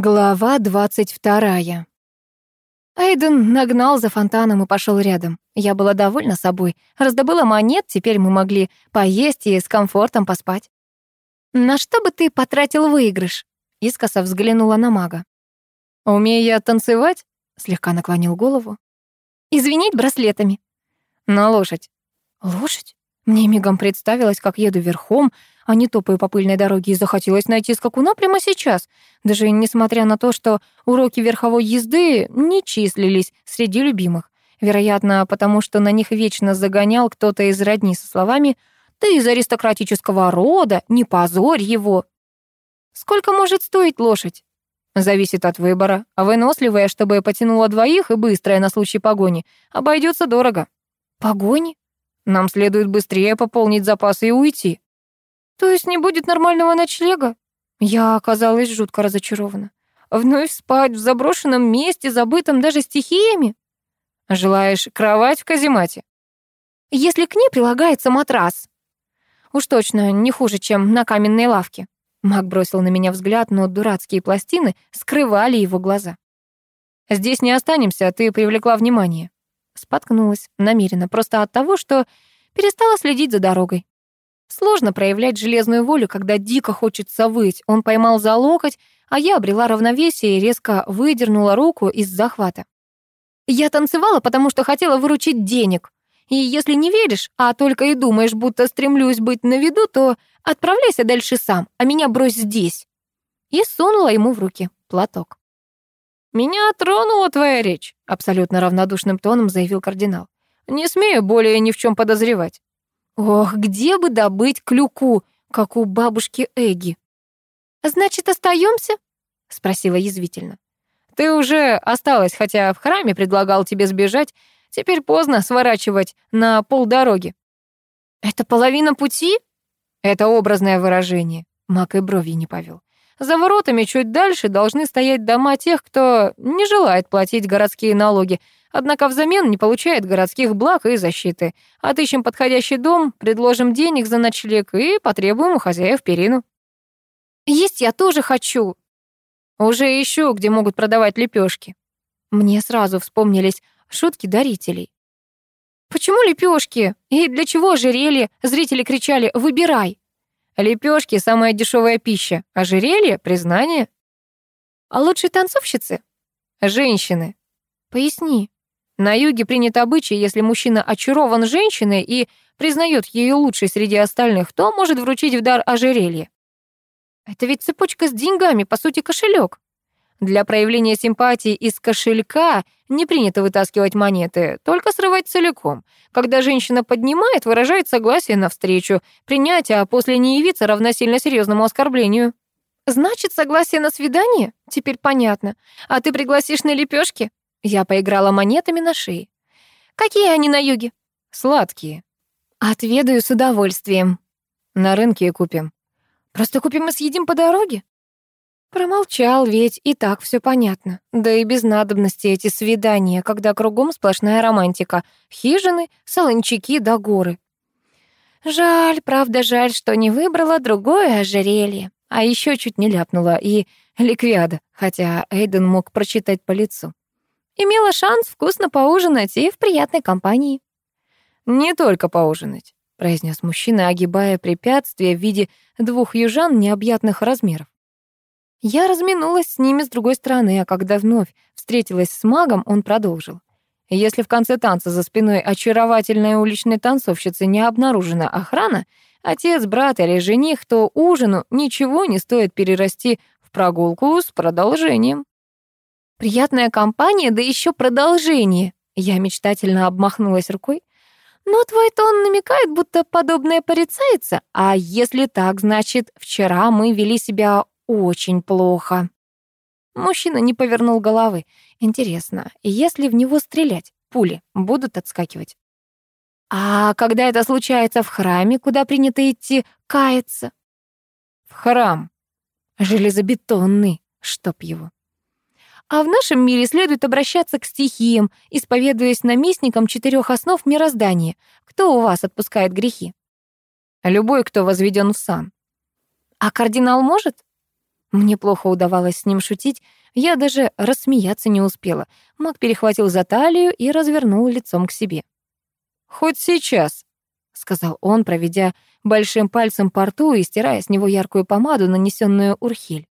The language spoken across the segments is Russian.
Глава двадцать вторая. Айден нагнал за фонтаном и пошел рядом. Я была довольна собой. Раздобыла монет, теперь мы могли поесть и с комфортом поспать. «На что бы ты потратил выигрыш?» Искоса взглянула на мага. «Умею я танцевать?» Слегка наклонил голову. «Извинить браслетами». «На лошадь». «Лошадь?» Мне мигом представилось, как еду верхом, а не топаю по пыльной дороге, и захотелось найти скакуна прямо сейчас, даже несмотря на то, что уроки верховой езды не числились среди любимых. Вероятно, потому что на них вечно загонял кто-то из родни со словами «Ты из аристократического рода, не позорь его». Сколько может стоить лошадь? Зависит от выбора. А выносливая, чтобы потянула двоих и быстрая на случай погони, обойдется дорого. Погони? Нам следует быстрее пополнить запасы и уйти. То есть не будет нормального ночлега? Я оказалась жутко разочарована. Вновь спать в заброшенном месте, забытом даже стихиями? Желаешь кровать в каземате? Если к ней прилагается матрас. Уж точно не хуже, чем на каменной лавке. Мак бросил на меня взгляд, но дурацкие пластины скрывали его глаза. «Здесь не останемся, ты привлекла внимание». Споткнулась намеренно, просто от того, что перестала следить за дорогой. Сложно проявлять железную волю, когда дико хочется выть. Он поймал за локоть, а я обрела равновесие и резко выдернула руку из захвата. Я танцевала, потому что хотела выручить денег. И если не веришь, а только и думаешь, будто стремлюсь быть на виду, то отправляйся дальше сам, а меня брось здесь. И сунула ему в руки платок. «Меня тронула твоя речь», — абсолютно равнодушным тоном заявил кардинал. «Не смею более ни в чем подозревать». «Ох, где бы добыть клюку, как у бабушки Эгги?» «Значит, остаемся? спросила язвительно. «Ты уже осталась, хотя в храме предлагал тебе сбежать. Теперь поздно сворачивать на полдороги». «Это половина пути?» «Это образное выражение», — Мак и брови не повел. За воротами чуть дальше должны стоять дома тех, кто не желает платить городские налоги, однако взамен не получает городских благ и защиты. Отыщем подходящий дом, предложим денег за ночлег и потребуем у хозяев перину. Есть я тоже хочу. Уже ищу, где могут продавать лепешки. Мне сразу вспомнились шутки дарителей. Почему лепешки? И для чего ожерелье? Зрители кричали «Выбирай!» Лепешки — самая дешевая пища, ожерелье — признание. А лучшие танцовщицы? Женщины. Поясни. На юге принят обычай, если мужчина очарован женщиной и признает ее лучшей среди остальных, то может вручить в дар ожерелье. Это ведь цепочка с деньгами, по сути, кошелек. Для проявления симпатии из кошелька не принято вытаскивать монеты, только срывать целиком. Когда женщина поднимает, выражает согласие на встречу. Принятие, а после не явиться равносильно серьезному оскорблению. Значит, согласие на свидание? Теперь понятно. А ты пригласишь на лепешки? Я поиграла монетами на шее. Какие они на юге? Сладкие. Отведаю с удовольствием. На рынке купим. Просто купим и съедим по дороге? Промолчал, ведь и так все понятно. Да и без надобности эти свидания, когда кругом сплошная романтика. Хижины, солончаки да горы. Жаль, правда жаль, что не выбрала другое ожерелье. А еще чуть не ляпнула и ликвиада, хотя Эйден мог прочитать по лицу. Имела шанс вкусно поужинать и в приятной компании. «Не только поужинать», — произнес мужчина, огибая препятствие в виде двух южан необъятных размеров. Я разминулась с ними с другой стороны, а когда вновь встретилась с магом, он продолжил. Если в конце танца за спиной очаровательной уличной танцовщицы не обнаружена охрана, отец, брат или жених, то ужину ничего не стоит перерасти в прогулку с продолжением. Приятная компания, да еще продолжение. Я мечтательно обмахнулась рукой. Но твой тон намекает, будто подобное порицается. А если так, значит, вчера мы вели себя очень плохо. Мужчина не повернул головы. Интересно, если в него стрелять, пули будут отскакивать? А когда это случается в храме, куда принято идти каяться? В храм. Железобетонный, чтоб его. А в нашем мире следует обращаться к стихиям, исповедуясь наместникам четырех основ мироздания. Кто у вас отпускает грехи? Любой, кто возведен в сан. А кардинал может? Мне плохо удавалось с ним шутить, я даже рассмеяться не успела. Мак перехватил за талию и развернул лицом к себе. «Хоть сейчас», — сказал он, проведя большим пальцем по рту и стирая с него яркую помаду, нанесенную Урхель.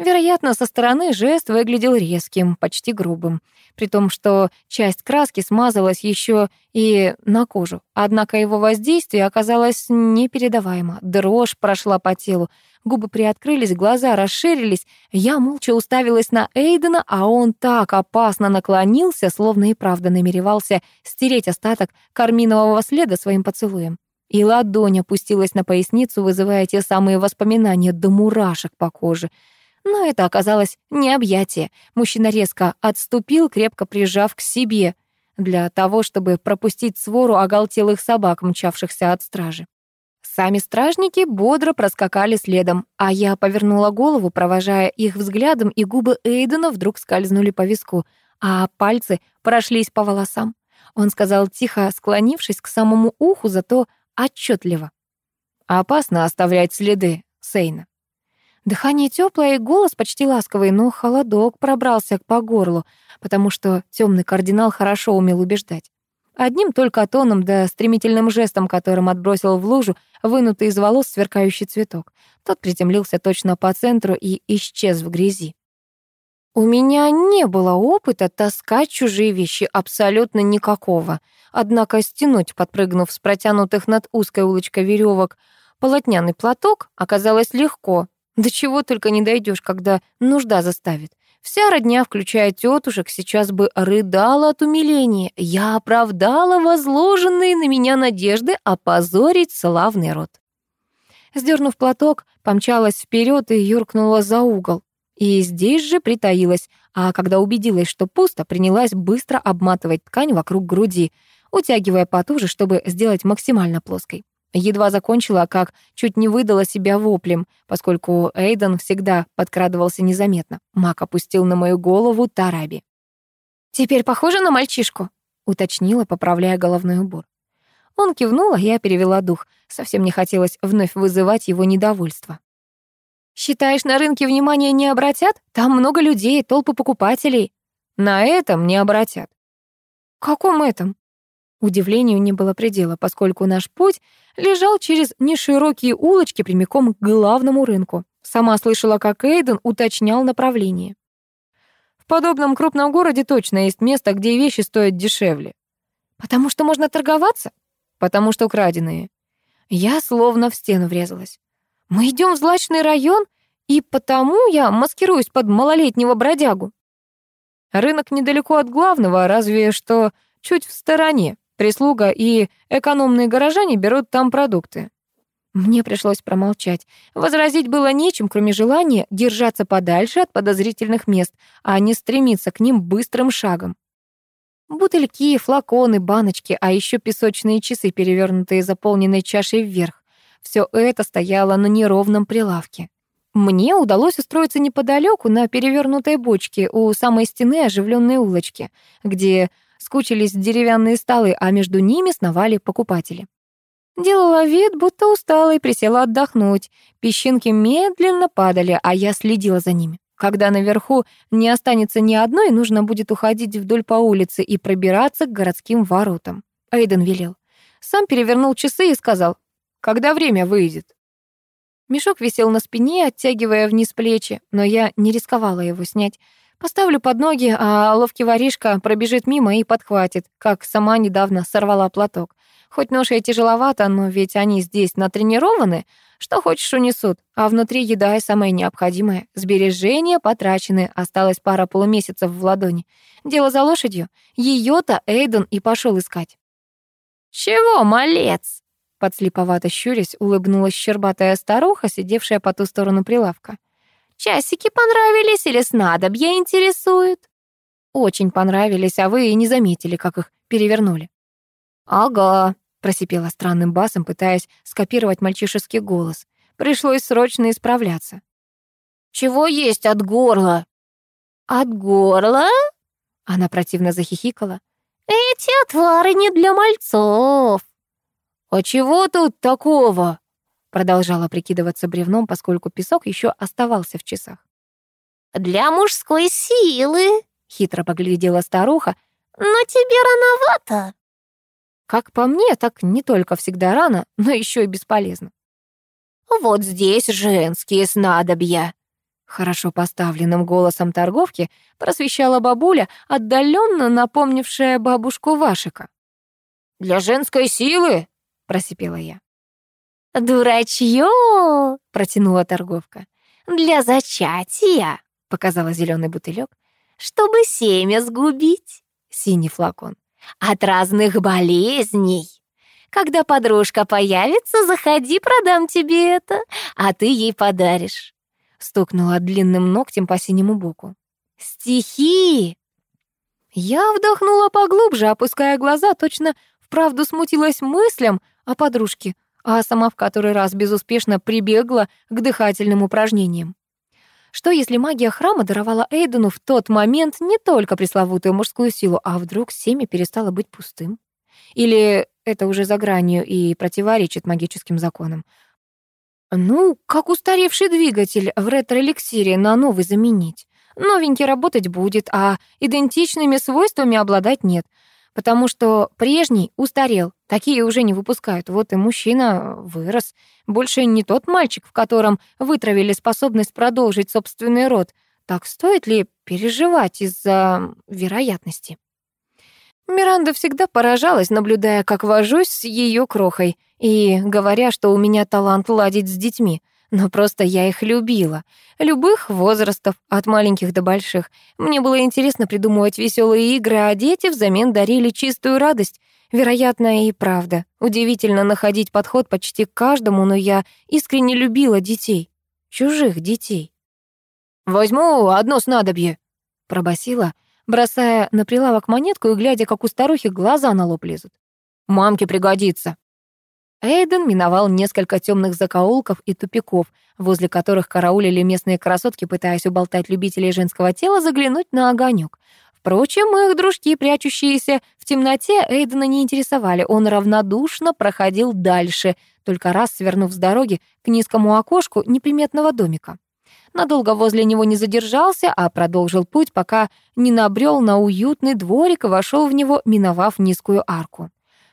Вероятно, со стороны жест выглядел резким, почти грубым, при том, что часть краски смазалась еще и на кожу. Однако его воздействие оказалось непередаваемо. Дрожь прошла по телу, губы приоткрылись, глаза расширились. Я молча уставилась на Эйдена, а он так опасно наклонился, словно и правда намеревался стереть остаток карминового следа своим поцелуем. И ладонь опустилась на поясницу, вызывая те самые воспоминания до мурашек по коже — но это оказалось не объятие. Мужчина резко отступил, крепко прижав к себе, для того, чтобы пропустить свору оголтелых собак, мчавшихся от стражи. Сами стражники бодро проскакали следом, а я повернула голову, провожая их взглядом, и губы Эйдена вдруг скользнули по виску, а пальцы прошлись по волосам. Он сказал тихо, склонившись к самому уху, зато отчетливо. «Опасно оставлять следы, Сейна». Дыхание теплое и голос почти ласковый, но холодок пробрался по горлу, потому что темный кардинал хорошо умел убеждать. Одним только тоном да стремительным жестом, которым отбросил в лужу вынутый из волос сверкающий цветок. Тот приземлился точно по центру и исчез в грязи. У меня не было опыта таскать чужие вещи, абсолютно никакого. Однако стянуть, подпрыгнув с протянутых над узкой улочкой веревок, полотняный платок оказалось легко, до чего только не дойдешь, когда нужда заставит. Вся родня, включая тетушек, сейчас бы рыдала от умиления. Я оправдала возложенные на меня надежды опозорить славный род. Сдернув платок, помчалась вперед и юркнула за угол. И здесь же притаилась, а когда убедилась, что пусто, принялась быстро обматывать ткань вокруг груди, утягивая потуже, чтобы сделать максимально плоской. Едва закончила, как чуть не выдала себя воплем, поскольку Эйден всегда подкрадывался незаметно. Мак опустил на мою голову Тараби. «Теперь похоже на мальчишку», — уточнила, поправляя головной убор. Он кивнул, а я перевела дух. Совсем не хотелось вновь вызывать его недовольство. «Считаешь, на рынке внимания не обратят? Там много людей, толпы покупателей». «На этом не обратят». «Каком этом?» Удивлению не было предела, поскольку наш путь лежал через неширокие улочки прямиком к главному рынку. Сама слышала, как Эйден уточнял направление. В подобном крупном городе точно есть место, где вещи стоят дешевле. Потому что можно торговаться? Потому что украденные. Я словно в стену врезалась. Мы идем в злачный район, и потому я маскируюсь под малолетнего бродягу. Рынок недалеко от главного, разве что чуть в стороне. Прислуга и экономные горожане берут там продукты. Мне пришлось промолчать. Возразить было нечем, кроме желания держаться подальше от подозрительных мест, а не стремиться к ним быстрым шагом. Бутыльки, флаконы, баночки, а еще песочные часы, перевернутые заполненной чашей вверх. Все это стояло на неровном прилавке. Мне удалось устроиться неподалеку на перевернутой бочке у самой стены оживленной улочки, где скучились деревянные столы, а между ними сновали покупатели. Делала вид, будто устала и присела отдохнуть. Песчинки медленно падали, а я следила за ними. Когда наверху не останется ни одной, нужно будет уходить вдоль по улице и пробираться к городским воротам. Эйден велел. Сам перевернул часы и сказал, когда время выйдет. Мешок висел на спине, оттягивая вниз плечи, но я не рисковала его снять. Поставлю под ноги, а ловкий воришка пробежит мимо и подхватит, как сама недавно сорвала платок. Хоть ноша и тяжеловато, но ведь они здесь натренированы, что хочешь унесут, а внутри еда и самое необходимое. Сбережения потрачены, осталось пара полумесяцев в ладони. Дело за лошадью. Ее-то Эйден и пошел искать. «Чего, малец?» Подслеповато щурясь, улыбнулась щербатая старуха, сидевшая по ту сторону прилавка. Часики понравились или снадобья интересуют?» «Очень понравились, а вы и не заметили, как их перевернули». «Ага», — просипела странным басом, пытаясь скопировать мальчишеский голос. Пришлось срочно исправляться. «Чего есть от горла?» «От горла?» Она противно захихикала. «Эти отвары не для мальцов». «А чего тут такого?» Продолжала прикидываться бревном, поскольку песок еще оставался в часах. «Для мужской силы», — хитро поглядела старуха, «но тебе рановато». Как по мне, так не только всегда рано, но еще и бесполезно. «Вот здесь женские снадобья», Хорошо поставленным голосом торговки просвещала бабуля, отдаленно напомнившая бабушку Вашика. «Для женской силы?» — просипела я. «Дурачье!» — протянула торговка. «Для зачатия!» — показала зеленый бутылек. «Чтобы семя сгубить!» — синий флакон. «От разных болезней!» Когда подружка появится, заходи, продам тебе это, а ты ей подаришь стукнула длинным ногтем по синему боку. «Стихи!» Я вдохнула поглубже, опуская глаза, точно вправду смутилась мыслям о подружке, а сама в который раз безуспешно прибегла к дыхательным упражнениям. Что если магия храма даровала Эйдену в тот момент не только пресловутую мужскую силу, а вдруг семя перестало быть пустым? Или это уже за гранью и противоречит магическим законам? Ну, как устаревший двигатель в ретро-эликсире на новый заменить. Новенький работать будет, а идентичными свойствами обладать нет, потому что прежний устарел, такие уже не выпускают. Вот и мужчина вырос. Больше не тот мальчик, в котором вытравили способность продолжить собственный род. Так стоит ли переживать из-за вероятности? Миранда всегда поражалась, наблюдая, как вожусь с ее крохой, и говоря, что у меня талант ладить с детьми. Но просто я их любила. Любых возрастов, от маленьких до больших. Мне было интересно придумывать веселые игры, а дети взамен дарили чистую радость. Вероятно, и правда. Удивительно находить подход почти к каждому, но я искренне любила детей. Чужих детей. «Возьму одно снадобье», — пробасила, бросая на прилавок монетку и глядя, как у старухи глаза на лоб лезут. «Мамке пригодится». Эйден миновал несколько темных закоулков и тупиков, возле которых караулили местные красотки, пытаясь уболтать любителей женского тела заглянуть на огонек. Впрочем, их дружки, прячущиеся в темноте, Эйдена не интересовали. Он равнодушно проходил дальше, только раз свернув с дороги к низкому окошку неприметного домика. Надолго возле него не задержался, а продолжил путь, пока не набрел на уютный дворик и вошел в него, миновав низкую арку.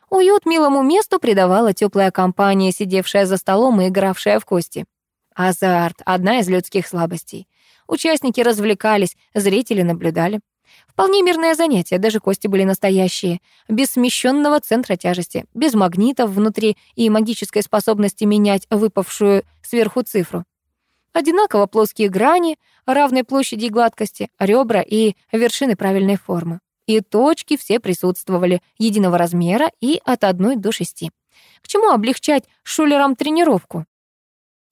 Уют милому месту придавала теплая компания, сидевшая за столом и игравшая в кости. Азарт — одна из людских слабостей. Участники развлекались, зрители наблюдали. Вполне мирное занятие, даже кости были настоящие, без смещенного центра тяжести, без магнитов внутри и магической способности менять выпавшую сверху цифру. Одинаково плоские грани, равной площади и гладкости, ребра и вершины правильной формы. И точки все присутствовали, единого размера и от одной до шести. К чему облегчать шулерам тренировку?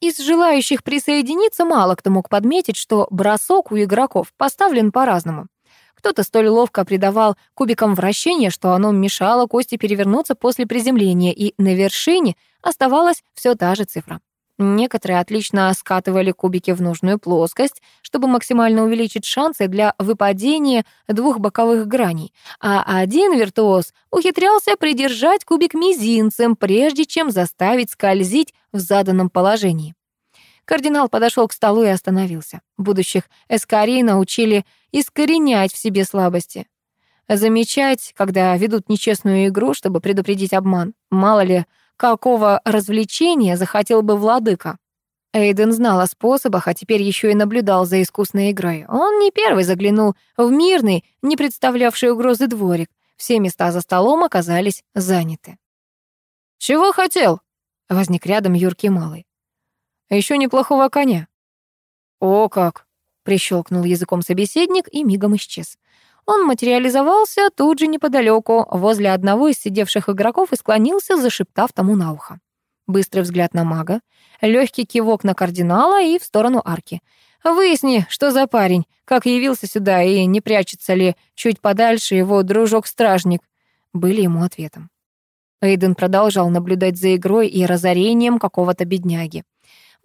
Из желающих присоединиться мало кто мог подметить, что бросок у игроков поставлен по-разному. Кто-то столь ловко придавал кубикам вращение, что оно мешало кости перевернуться после приземления, и на вершине оставалась все та же цифра. Некоторые отлично скатывали кубики в нужную плоскость, чтобы максимально увеличить шансы для выпадения двух боковых граней, а один виртуоз ухитрялся придержать кубик мизинцем, прежде чем заставить скользить в заданном положении. Кардинал подошел к столу и остановился. Будущих эскарий научили искоренять в себе слабости. Замечать, когда ведут нечестную игру, чтобы предупредить обман. Мало ли, какого развлечения захотел бы владыка. Эйден знал о способах, а теперь еще и наблюдал за искусной игрой. Он не первый заглянул в мирный, не представлявший угрозы дворик. Все места за столом оказались заняты. «Чего хотел?» — возник рядом юркий малый. Еще неплохого коня». «О как!» — прищелкнул языком собеседник и мигом исчез. Он материализовался тут же неподалеку, возле одного из сидевших игроков и склонился, зашептав тому на ухо. Быстрый взгляд на мага, легкий кивок на кардинала и в сторону арки. «Выясни, что за парень, как явился сюда и не прячется ли чуть подальше его дружок-стражник», были ему ответом. Эйден продолжал наблюдать за игрой и разорением какого-то бедняги.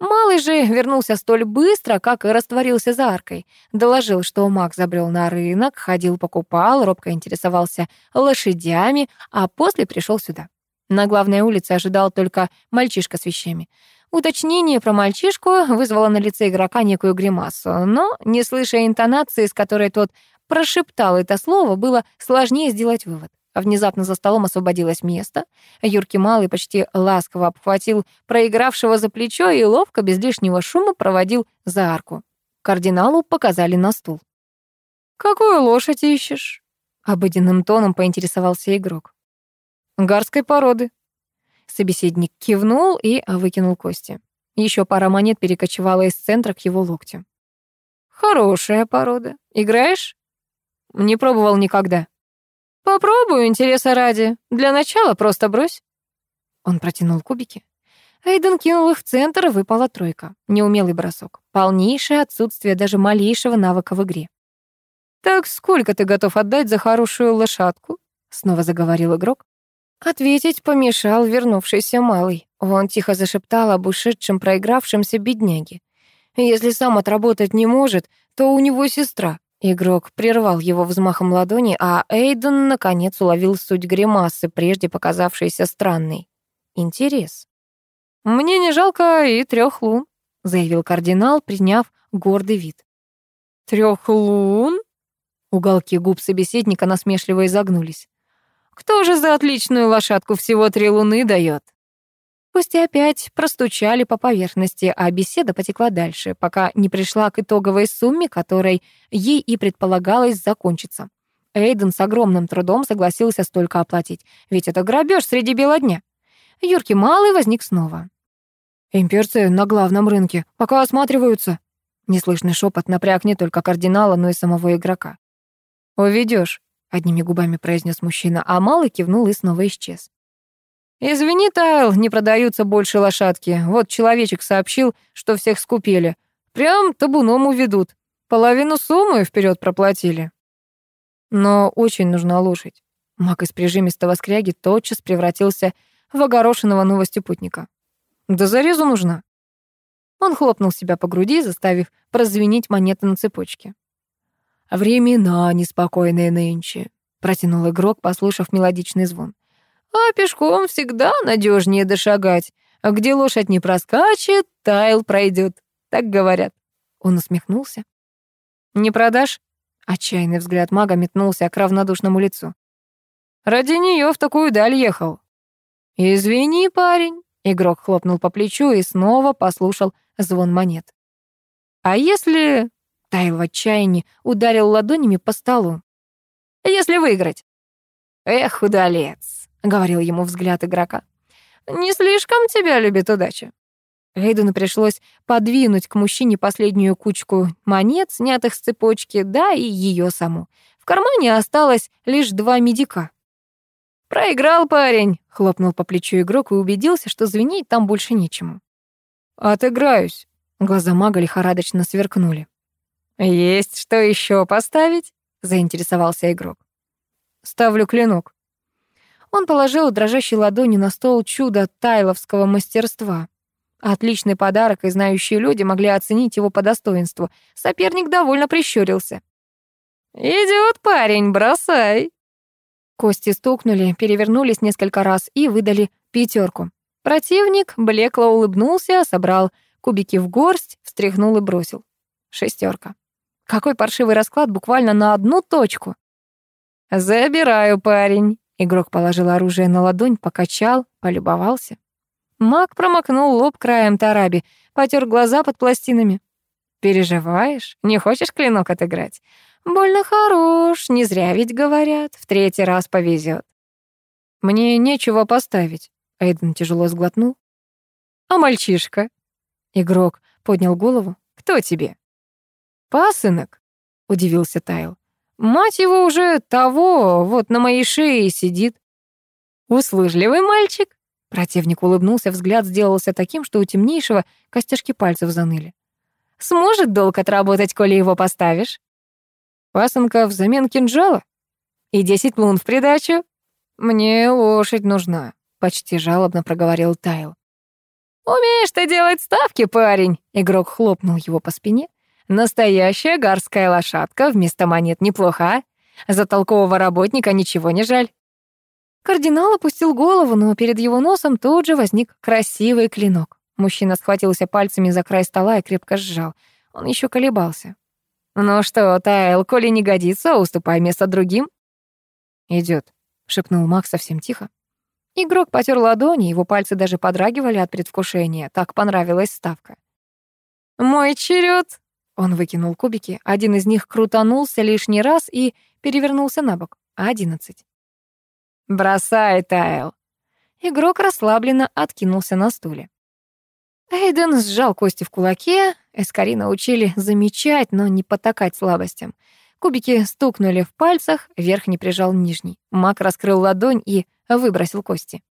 Малый же вернулся столь быстро, как и растворился за аркой. Доложил, что маг забрел на рынок, ходил, покупал, робко интересовался лошадями, а после пришел сюда. На главной улице ожидал только мальчишка с вещами. Уточнение про мальчишку вызвало на лице игрока некую гримасу, но, не слыша интонации, с которой тот прошептал это слово, было сложнее сделать вывод. Внезапно за столом освободилось место. Юрки Малый почти ласково обхватил проигравшего за плечо и ловко, без лишнего шума, проводил за арку. Кардиналу показали на стул. «Какую лошадь ищешь?» — обыденным тоном поинтересовался игрок. «Гарской породы». Собеседник кивнул и выкинул кости. Еще пара монет перекочевала из центра к его локтю. «Хорошая порода. Играешь?» «Не пробовал никогда». «Попробую, интереса ради. Для начала просто брось». Он протянул кубики. Эйден кинул их в центр, и выпала тройка. Неумелый бросок. Полнейшее отсутствие даже малейшего навыка в игре. «Так сколько ты готов отдать за хорошую лошадку?» Снова заговорил игрок. Ответить помешал вернувшийся малый. Он тихо зашептал об ушедшем проигравшемся бедняге. Если сам отработать не может, то у него сестра. Игрок прервал его взмахом ладони, а Эйден наконец уловил суть гримасы, прежде показавшейся странной. Интерес. «Мне не жалко и трех лун», — заявил кардинал, приняв гордый вид. «Трех лун?» Уголки губ собеседника насмешливо изогнулись. «Кто же за отличную лошадку всего три луны дает?» Пусть и опять простучали по поверхности, а беседа потекла дальше, пока не пришла к итоговой сумме, которой ей и предполагалось закончиться. Эйден с огромным трудом согласился столько оплатить, ведь это грабеж среди бела дня. Юрки Малый возник снова. «Имперцы на главном рынке, пока осматриваются». Неслышный шепот напряг не только кардинала, но и самого игрока. «Уведёшь», — одними губами произнес мужчина, а Малый кивнул и снова исчез. «Извини, Тайл, не продаются больше лошадки. Вот человечек сообщил, что всех скупили. Прям табуном уведут. Половину суммы вперед проплатили». Но очень нужна лошадь. Маг из прижимистого скряги тотчас превратился в огорошенного новостью путника. «Да зарезу нужна». Он хлопнул себя по груди, заставив прозвенить монеты на цепочке. «Времена неспокойные нынче», — протянул игрок, послушав мелодичный звон. А пешком всегда надежнее дошагать. А где лошадь не проскачет, тайл пройдет. Так говорят. Он усмехнулся. «Не продашь?» Отчаянный взгляд мага метнулся к равнодушному лицу. «Ради нее в такую даль ехал». «Извини, парень», — игрок хлопнул по плечу и снова послушал звон монет. «А если...» — Тайл в отчаянии ударил ладонями по столу. «Если выиграть?» «Эх, удалец!» — говорил ему взгляд игрока. «Не слишком тебя любит удача». Эйдену пришлось подвинуть к мужчине последнюю кучку монет, снятых с цепочки, да и ее саму. В кармане осталось лишь два медика. «Проиграл парень», — хлопнул по плечу игрок и убедился, что звенеть там больше нечему. «Отыграюсь», — глаза мага лихорадочно сверкнули. «Есть что еще поставить?» — заинтересовался игрок. «Ставлю клинок», он положил дрожащей ладони на стол чудо тайловского мастерства. Отличный подарок, и знающие люди могли оценить его по достоинству. Соперник довольно прищурился. «Идёт парень, бросай!» Кости стукнули, перевернулись несколько раз и выдали пятерку. Противник блекло улыбнулся, собрал кубики в горсть, встряхнул и бросил. Шестерка. Какой паршивый расклад буквально на одну точку. «Забираю, парень», Игрок положил оружие на ладонь, покачал, полюбовался. Маг промокнул лоб краем тараби, потер глаза под пластинами. «Переживаешь? Не хочешь клинок отыграть? Больно хорош, не зря ведь говорят, в третий раз повезет. «Мне нечего поставить», — Эйден тяжело сглотнул. «А мальчишка?» Игрок поднял голову. «Кто тебе?» «Пасынок», — удивился Тайл. Мать его уже того, вот на моей шее сидит. Услужливый мальчик. Противник улыбнулся, взгляд сделался таким, что у темнейшего костяшки пальцев заныли. Сможет долг отработать, коли его поставишь? Пасынка взамен кинжала? И десять лун в придачу? Мне лошадь нужна, почти жалобно проговорил Тайл. «Умеешь ты делать ставки, парень!» Игрок хлопнул его по спине. Настоящая гарская лошадка вместо монет неплохо, а? За толкового работника ничего не жаль. Кардинал опустил голову, но перед его носом тут же возник красивый клинок. Мужчина схватился пальцами за край стола и крепко сжал. Он еще колебался. «Ну что, Тайл, коли не годится, уступай место другим». Идет, шепнул Макс совсем тихо. Игрок потер ладони, его пальцы даже подрагивали от предвкушения. Так понравилась ставка. «Мой черед! Он выкинул кубики. Один из них крутанулся лишний раз и перевернулся на бок. Одиннадцать. «Бросай, Тайл!» Игрок расслабленно откинулся на стуле. Эйден сжал кости в кулаке. Эскари научили замечать, но не потакать слабостям. Кубики стукнули в пальцах, верхний прижал нижний. Мак раскрыл ладонь и выбросил кости.